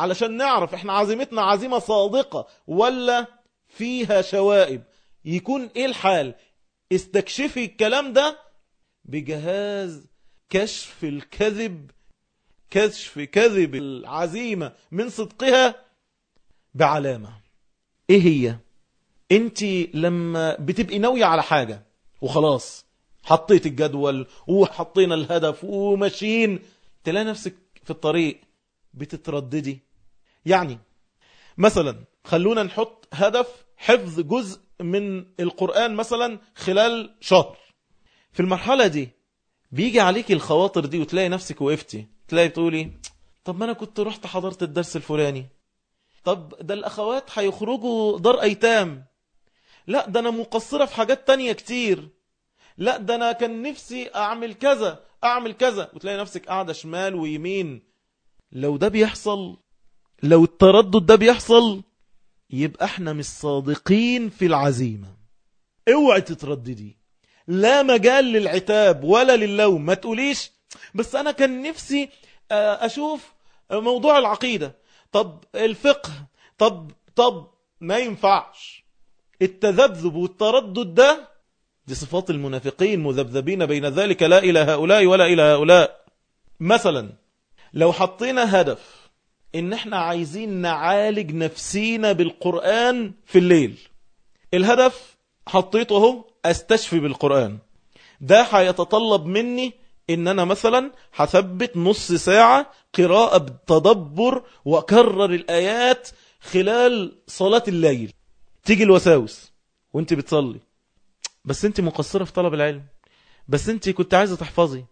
علشان نعرف إحنا عزيمتنا عزيمة صادقة ولا فيها شوائب. يكون إيه الحال؟ استكشفي الكلام ده بجهاز كشف الكذب كشف كذب العزيمة من صدقها بعلامة. إيه هي؟ انت لما بتبقي ناوية على حاجة وخلاص حطيت الجدول وحطينا الهدف وماشيين تلاقي نفسك في الطريق بتترددي. يعني مثلا خلونا نحط هدف حفظ جزء من القرآن مثلا خلال شهر. في المرحلة دي بيجي عليك الخواطر دي وتلاقي نفسك وقفتي. تلاقي بتقولي طب ما أنا كنت رحت حضرت الدرس الفلاني. طب ده الأخوات هيخرجوا دار أيتام. لا ده أنا مقصرة في حاجات تانية كتير. لا ده أنا كان نفسي أعمل كذا أعمل كذا. وتلاقي نفسك قاعدة شمال ويمين. لو ده بيحصل لو التردد ده بيحصل يبقى إحنا مش صادقين في العزيمة. اوعي تترددي. لا مجال للعتاب ولا للوم. ما تقوليش بس أنا كان نفسي أشوف موضوع العقيدة. طب الفقه طب طب ما ينفعش. التذبذب والتردد ده دي صفات المنافقين مذبذبين بين ذلك لا إلى هؤلاء ولا إلى هؤلاء. مثلا لو حطينا هدف إن إحنا عايزين نعالج نفسينا بالقرآن في الليل. الهدف حطيته أهو أستشفي بالقرآن. ده هيتطلب مني إن أنا مثلا هثبت نص ساعة قراءة بتدبر وأكرر الآيات خلال صلاة الليل. تيجي الوساوس وأنت بتصلي. بس أنت مقصرة في طلب العلم. بس أنت كنت عايزة تحفظي.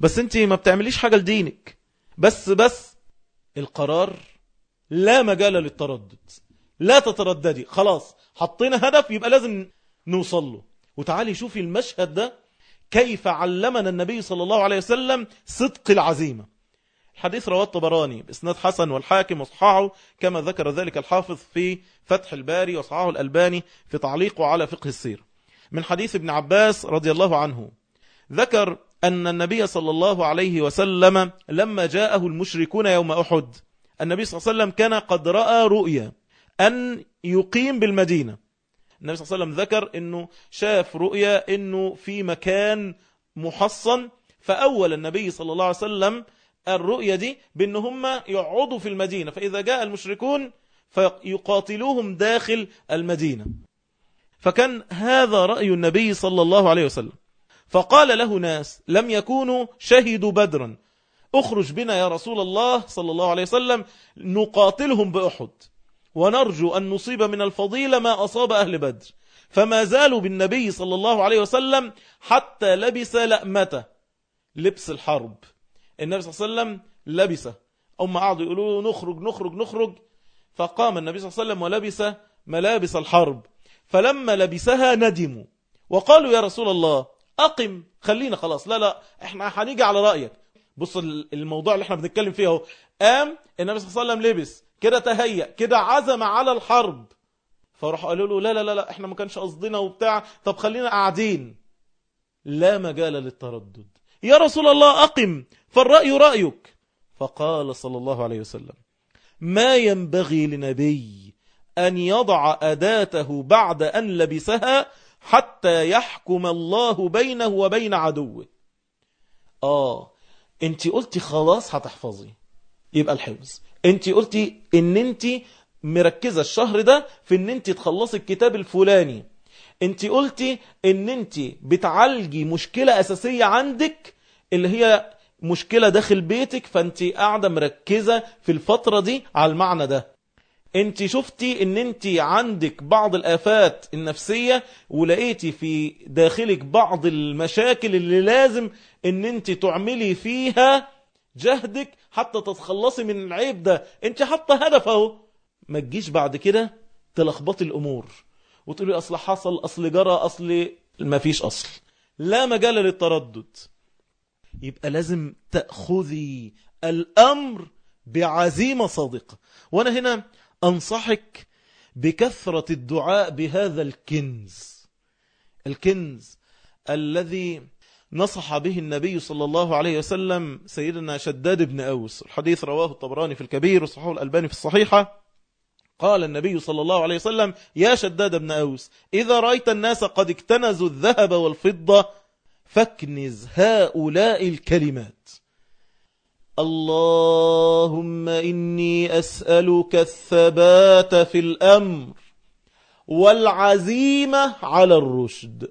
بس أنت ما بتعمليش حاجة لدينك. بس بس القرار لا مجال للتردد لا تترددي خلاص حطينا هدف يبقى لازم نوصل له. وتعالي شوفي المشهد ده كيف علمنا النبي صلى الله عليه وسلم صدق العزيمة. الحديث رواه الطبراني بإسناد حسن والحاكم وصححه كما ذكر ذلك الحافظ في فتح الباري وصححه الألباني في تعليقه على فقه السير. من حديث ابن عباس رضي الله عنه ذكر أن النبي صلى الله عليه وسلم لما جاءه المشركون يوم أحد النبي صلى الله عليه وسلم كان قد رأى رؤيا أن يقيم بالمدينة. النبي صلى الله عليه وسلم ذكر أنه شاف رؤيا أنه في مكان محصن فأول النبي صلى الله عليه وسلم الرؤيا دي بأن هم يقعدوا في المدينة فإذا جاء المشركون فيقاتلوهم داخل المدينة. فكان هذا رأي النبي صلى الله عليه وسلم. فقال له ناس لم يكونوا شهدوا بدرا. اخرج بنا يا رسول الله صلى الله عليه وسلم نقاتلهم بأحد. ونرجو أن نصيب من الفضيلة ما أصاب أهل بدر. فما زالوا بالنبي صلى الله عليه وسلم حتى لبس لأمته. لبس الحرب. النبي صلى الله عليه وسلم لبسه أم قعدوا يقولوا نخرج نخرج نخرج. فقام النبي صلى الله عليه وسلم ولبس ملابس الحرب. فلما لبسها ندموا. وقالوا يا رسول الله أقم. خلينا خلاص. لا لا إحنا هنيجي على رأيك. بص الموضوع اللي إحنا بنتكلم فيه أهو. قام النبي صلى الله عليه وسلم لبس كده تهيأ كده عزم على الحرب. فراح قالوا له لا لا لا لا إحنا ما كانش قصدنا وبتاع. طب خلينا قاعدين. لا مجال للتردد. يا رسول الله أقم. فالرأي رأيك. فقال صلى الله عليه وسلم ما ينبغي لنبي أن يضع أداته بعد أن لبسها حتى يحكم الله بينه وبين عدوه. آه انت قلتي خلاص هتحفظي. يبقى الحفظ. انت قلتي ان انت مركزة الشهر ده في ان انت تخلصي الكتاب الفلاني. انت قلتي ان انت بتعالجي مشكلة أساسية عندك اللي هي مشكلة داخل بيتك فانت قاعدة مركزة في الفترة دي على المعنى ده. انت شفتي ان انت عندك بعض الآفات النفسية ولقيتي في داخلك بعض المشاكل اللي لازم ان انت تعملي فيها جهدك حتى تتخلصي من العيب ده. انت حاطة هدف اهو. ما تجيش بعد كده تلخبطي الأمور وتقولي أصل حصل أصل جرى أصل ما فيش أصل. لا مجال للتردد. يبقى لازم تأخذي الأمر بعزيمة صادقة. وأنا هنا أنصحك بكثرة الدعاء بهذا الكنز. الكنز الذي نصح به النبي صلى الله عليه وسلم سيدنا شداد بن أوس. الحديث رواه الطبراني في الكبير وصححه الألباني في الصحيحة. قال النبي صلى الله عليه وسلم يا شداد بن أوس إذا رأيت الناس قد اكتنزوا الذهب والفضة فاكنز هؤلاء الكلمات. اللهم إني أسألك الثبات في الأمر والعزيمة على الرشد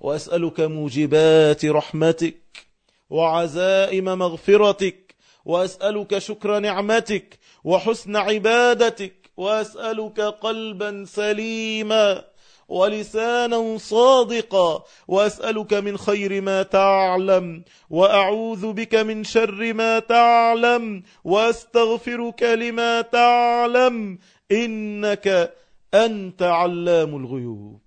وأسألك موجبات رحمتك وعزائم مغفرتك وأسألك شكر نعمتك وحسن عبادتك وأسألك قلبا سليما ولسانا صادقا وأسألك من خير ما تعلم وأعوذ بك من شر ما تعلم وأستغفرك لما تعلم إنك أنت علام الغيوب.